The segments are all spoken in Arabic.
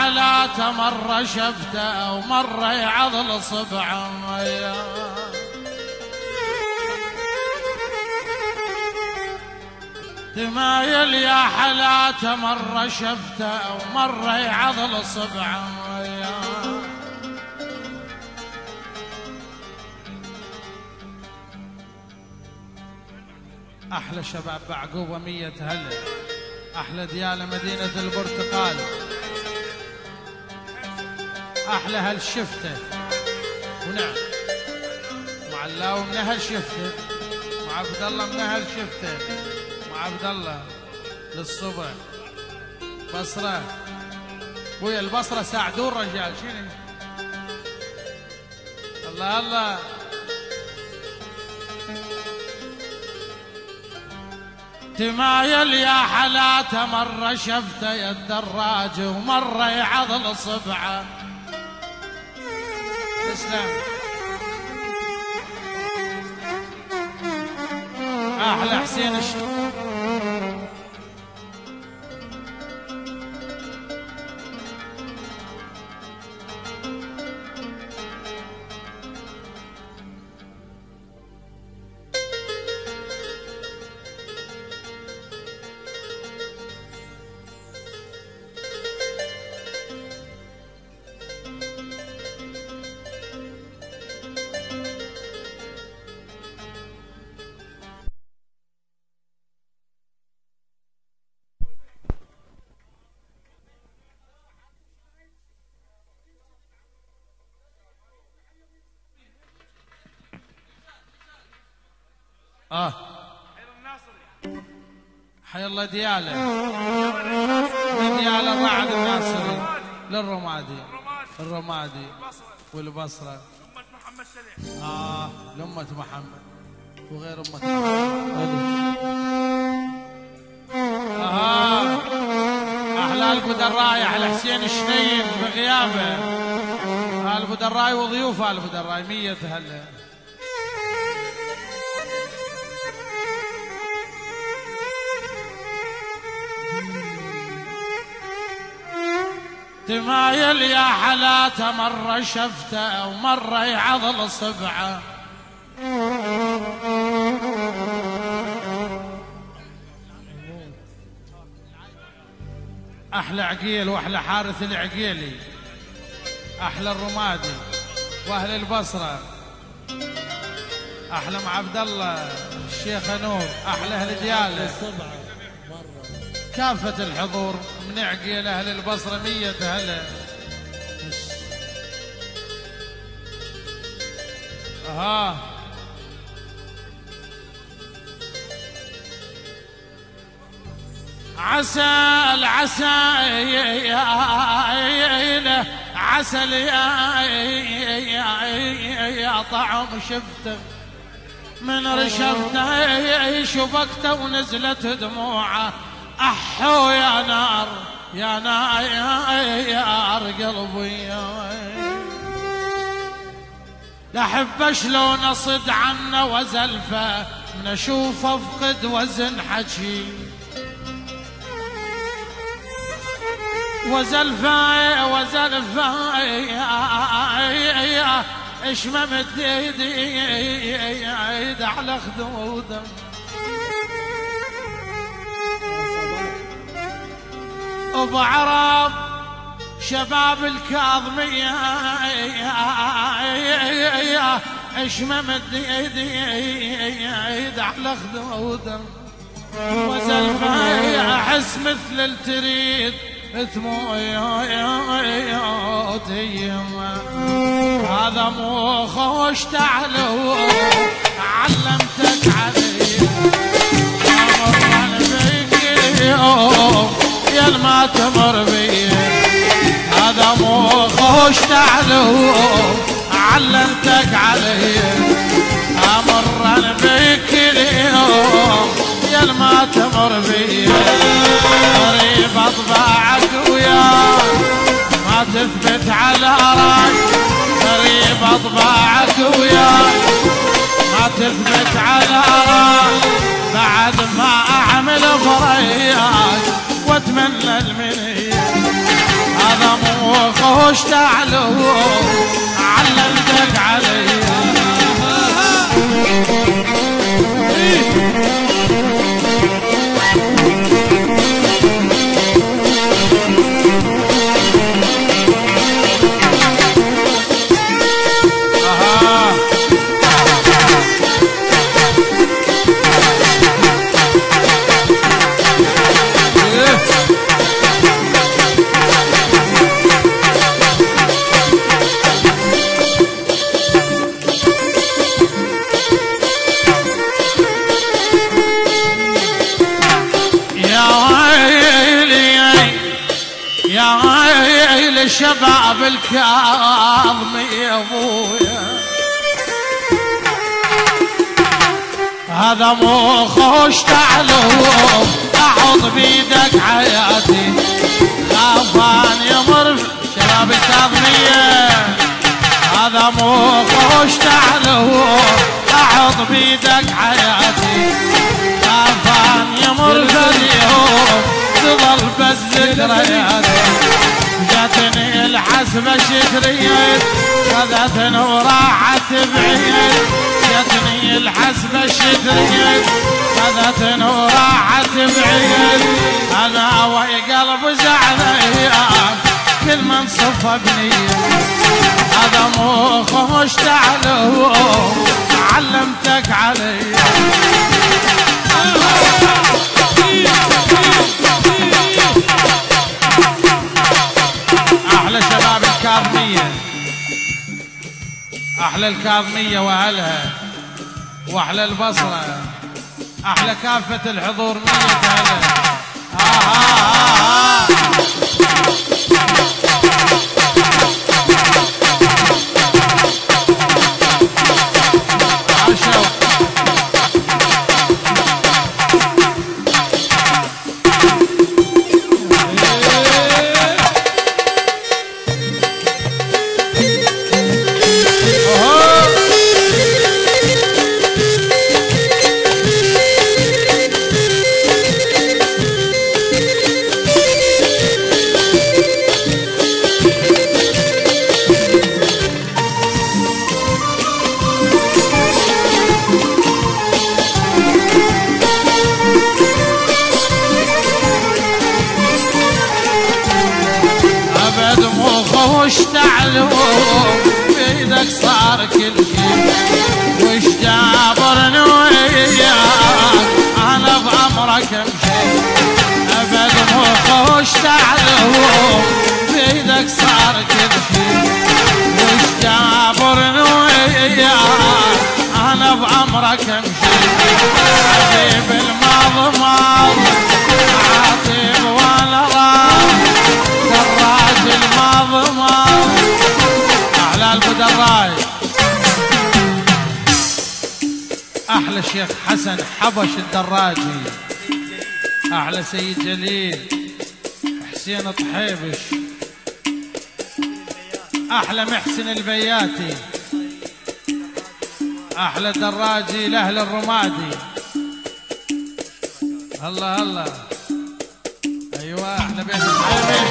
حلاته مرة شفته ومرة يعضل صبعه تمايل يا حلاته مرة شفته ومرة يعضل صبعه أحلى شباب بعقوبة مية هلا أحلى ديالة مدينة البرتقال. أحلى هالشفتة. ونعم. مع الله من هالشفتة. مع عبد الله من هالشفتة. مع عبد الله. للصبح. بصرة. ويا البصرة ساعدون رجال. شنو؟ الله الله. تمايل يا حلاته مرة شفته يا الدراج ومرة يعضل صبعه تسلم أحلى حسين الش... آه. حي الله دياله دياله الرعد الناصري للرمادي. الرمادي. والبصرة. أمة محمد سليم آه. لأمة محمد. وغير أمة محمد. آه أحلى البدراي أحلى حسين الشنين بغيابه. آل بدراي وضيوف آل بدراي مية هلا. تمايل يا حلاته مرة شفته ومرة يعضل صبعه. أحلى عقيل وأحلى حارث العقيلي. أحلى الرمادي وأهل البصرة. أحلى مع عبد الله الشيخ نور أحلى أهل دياله كافة الحضور من عقيل أهل البصرة مية هلا. ها عسى العسى عسل يا طعم شفته. من رشفته شبكته ونزلت دموعه. أحو يا نار يا نار قلبي. لحب شلون أصد عنه وزلفه من اشوفه أفقد وزن حكي. وزلفه وزلفه اشمم ايدي على خدوده. وبعرب شباب الكاظمية اشممت ايدي على خدودة. وزلفه أحس مثل التريد ثمويات هذا مو خوش تعلو علمتك علي. أمر بيك اليوم يا ما تمر بي. هذا مو خوش تعلو. علمتك علي. أمر بيك اليوم يا ما تمر بي. قريب أطباعك وياك ما تثبت على راي. قريب أطباعك وياك ما تثبت على راي. بعد ما أعمل فرياك أتمنى المنية. هذا مو خوش تعلو علمتك علي. إيه. شباب الكاظم يا أبويا. هذا مو خوش تعلوم أحط بيدك حياتي. خافان يمر شباب الكاظمية هذا مو خوش تعلوم أحط بيدك حياتي. خافان يمر اليوم تظل بس ذكرياتي. جاتني الحسبة شكرية خذتني وراحت بعيد. جاتني الحسبة شكرية خذتني وراحت بعيد. أنا وي قلب زعلان كل من صفى بنية هذا مو خوش تعلو علمتك علي. أحلى شباب الكاظمية. أحلى الكاظمية وأهلها. وأحلى البصرة. أحلى كافة الحضور مية هلا آه آه آه آه. الشيخ حسن حبش الدراجي. أحلى سيد جليل حسين طحيبش. أحلى محسن البياتي. أحلى دراجي لأهل الرمادي. الله الله أيوه أحلى بيت طحيبش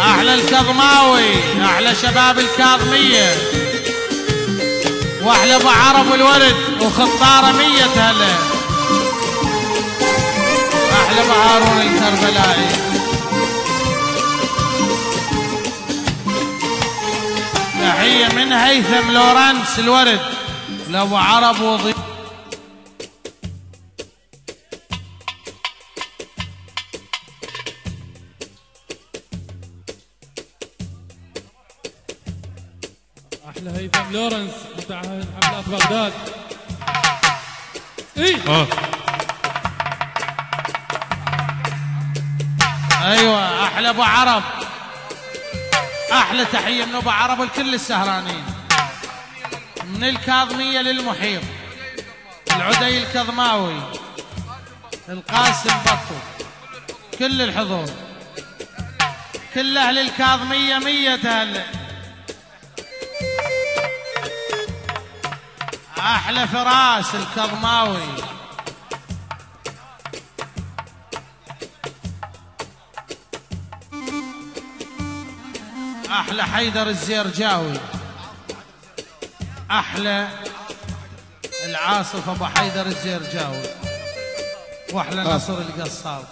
أحلى الكظماوي أحلى شباب الكاظميه واحلى ابو عرب والورد وخطاره مية هلا. أحلى ابو هارون الكربلائي. تحية من هيثم لورنس الورد لابو عرب وضيف لورنس بتاع حفلات بغداد. إيه؟ أيوه أحلى أبو عرب. أحلى تحية من أبو عرب لكل السهرانين. من الكاظمية للمحيط. العدي الكظماوي. القاسم بطو. كل الحضور. كل أهل الكاظمية مية هلا أحلى فراس الكظماوي أحلى حيدر الزيرجاوي. أحلى العاصف أبو حيدر الزيرجاوي. وأحلى طيب. نصر القصاب.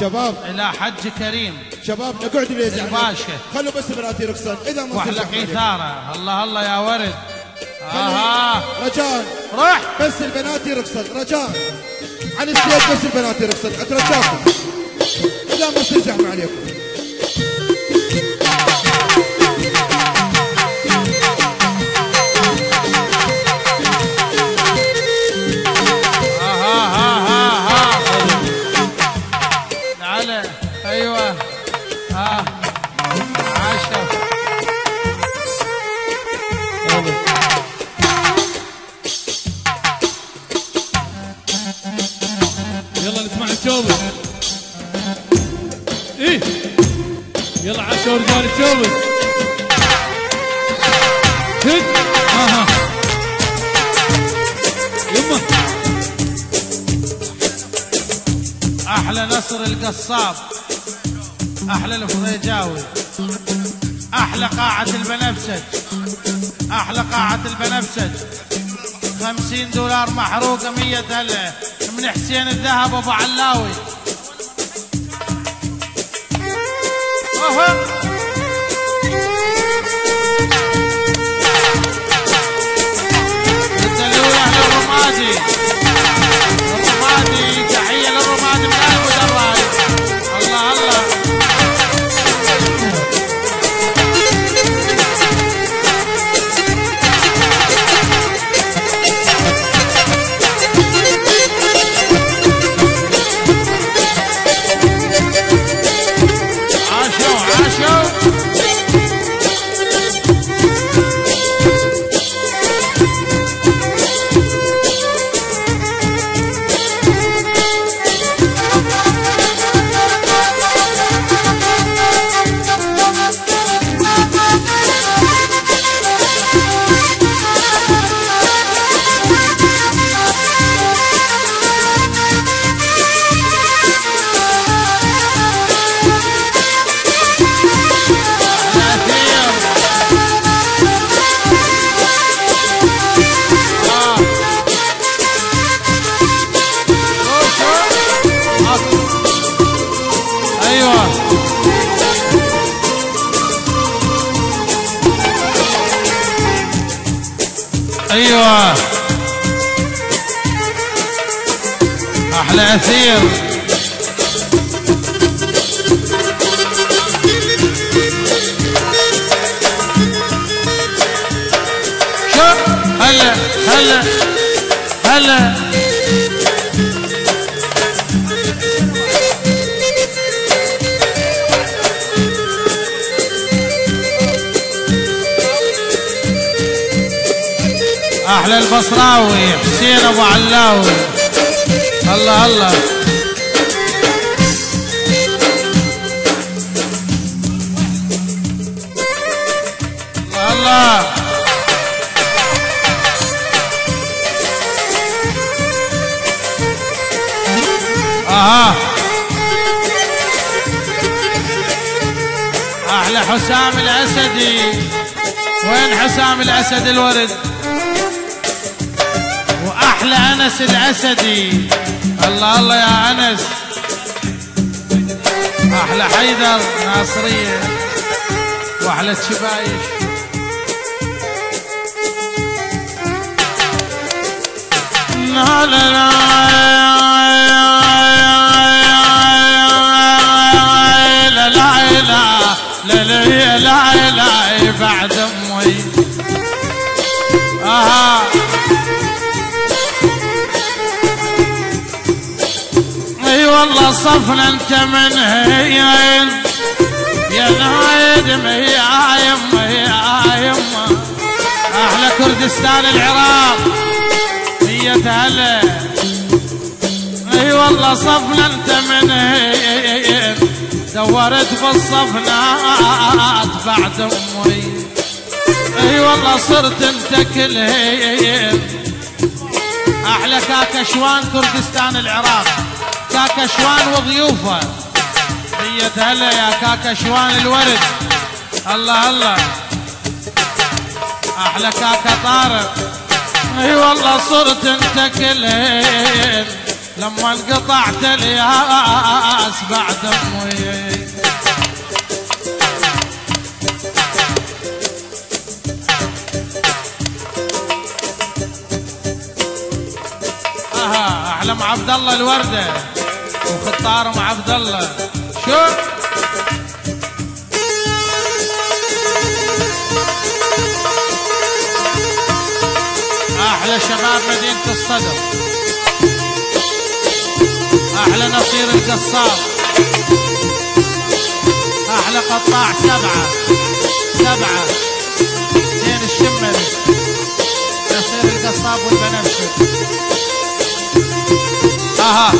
شباب. إلى حج كريم. شباب اقعد يا باشا خلوا بس مراتي رخصان إذا وأحلى قيثارة. الله الله يا ورد. أها رجاء روح. بس البنات يرقصن. رجاء عن الستيج بس البنات يرقصن. اترجاكم. اذا ما زحمه عليكم. يلا نسمع الشوبس إيه. يلا عاشوا رجال الشوبس هد أها يما. أحلى نصر القصاب. أحلى الفريجاوي. أحلى قاعة البنفسج أحلى قاعة البنفسج خمسين دولار محروقة مية هلا ابن حسين الذهب ابو علاوي أوه. Magic. أيوه. أيوه. أحلى أثير. شوف هلا هلا هلا. أحلى البصراوي حسين أبو علاوي. الله الله. الله. أها. أحلى حسام الأسدي. وين حسام الاسد الورد؟ لأنس الأسدي. الله الله يا أنس. أحلى حيدر ناصرية. وأحلى شبايش لا لا لا والله صفنا انت من هين يا نايدم يا يما يا يما أحلى كردستان العراق هي هلا أي والله صفنا انت من هين دورت بالصفنات بعد أمي. أي والله صرت انت كل هين أحلى كاكشوان كردستان العراق. كاكشوان وضيوفه. هي هلا يا كاكشوان الورد. الله الله. أحلى كاكا طارق. إي والله صرت أنت كلين. لما انقطعت الياس بعد أمي. مع عبد الله الوردة. وخطار مع عبد الله. شو؟ أحلى شباب مدينة الصدر. أحلى نصير القصاب. أحلى قطاع سبعة. سبعة. زين الشمري نصير القصاب والبنفسج. أها.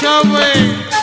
شو